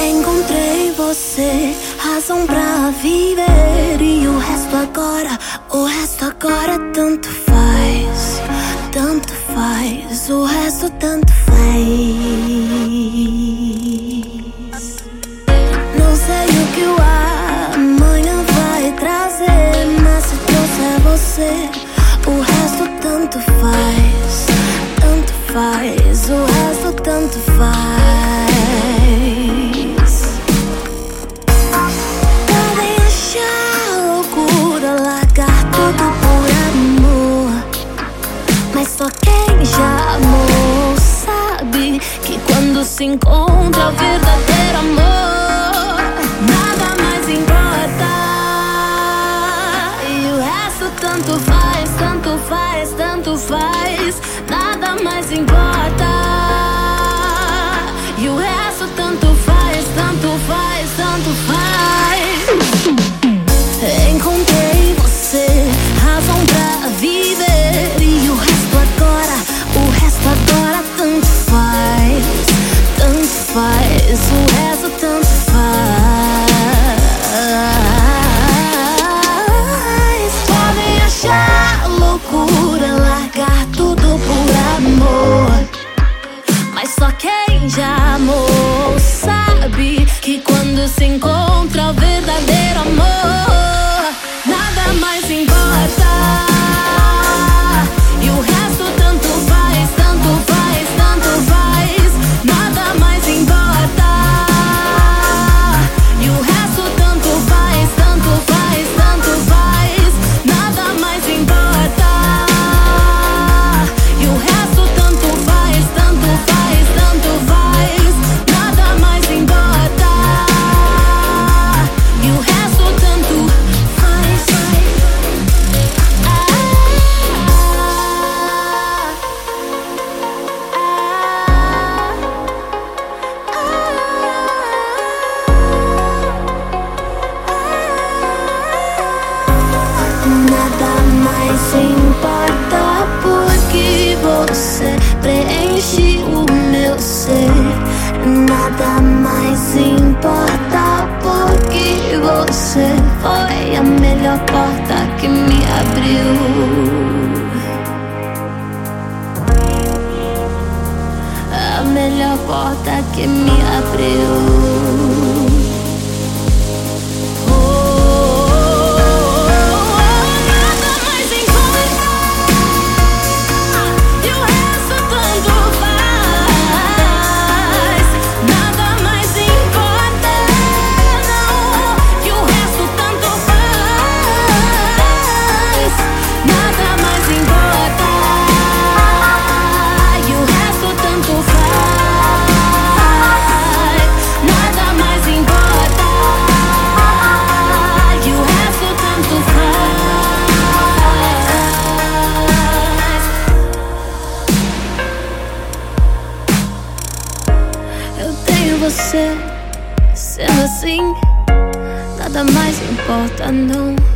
Encontrei você, razão pra viver. E o resto agora, o resto agora tanto faz. Tanto faz, o resto tanto faz. Você, o resto tanto faz. Tanto faz, o resto tanto faz. Podem achar loucura largar tudo por amor. Mas só quem já amou sabe que quando se encontra o verdadeiro Mais importa porque você preenche o meu ser. Nada mais importa porque você foi a melhor porta que me abriu. A melhor porta que me abriu. Sendo assim, nada mais importa, não.